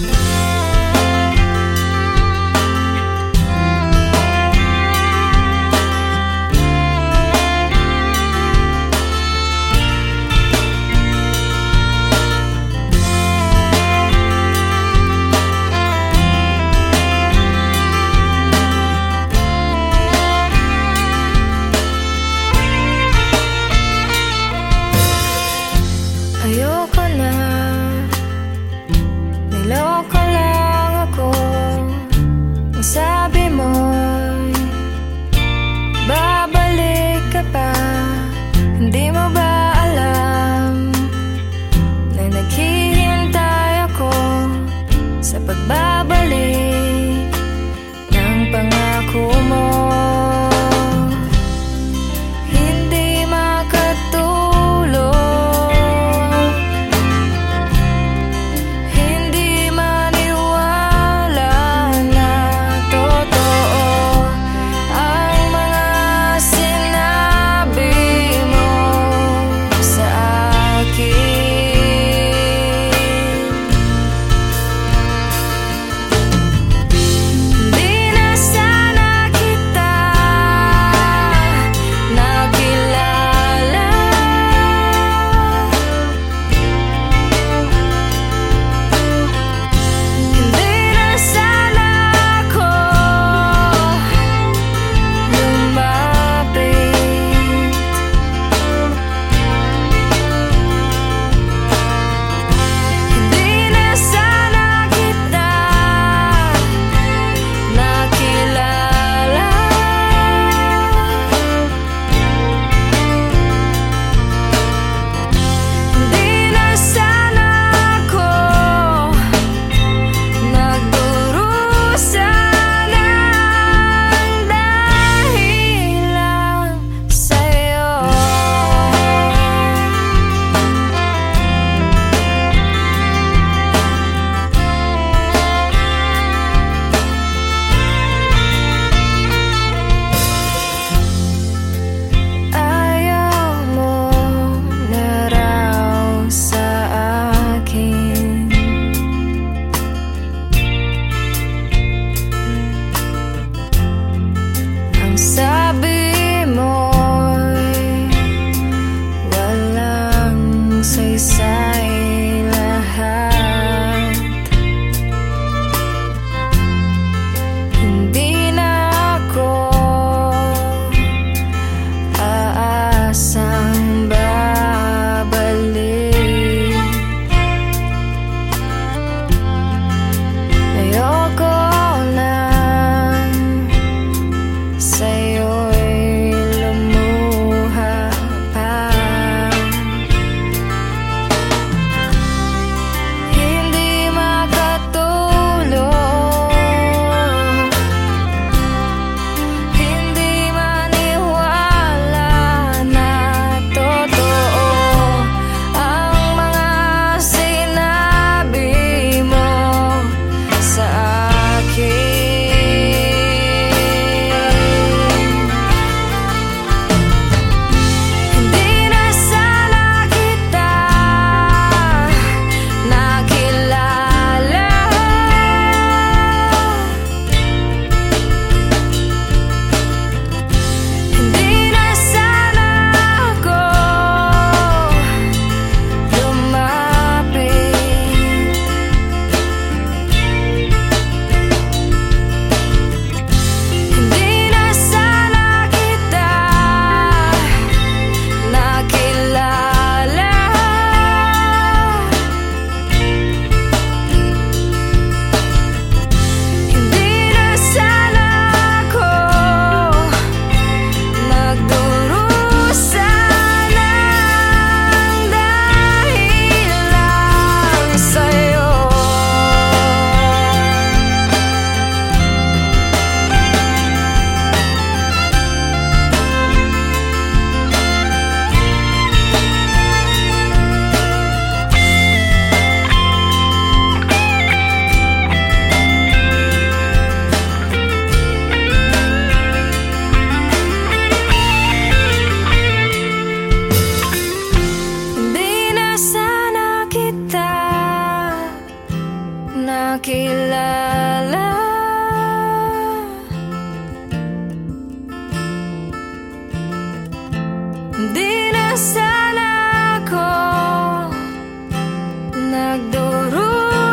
Ayoko na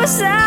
nagdurusa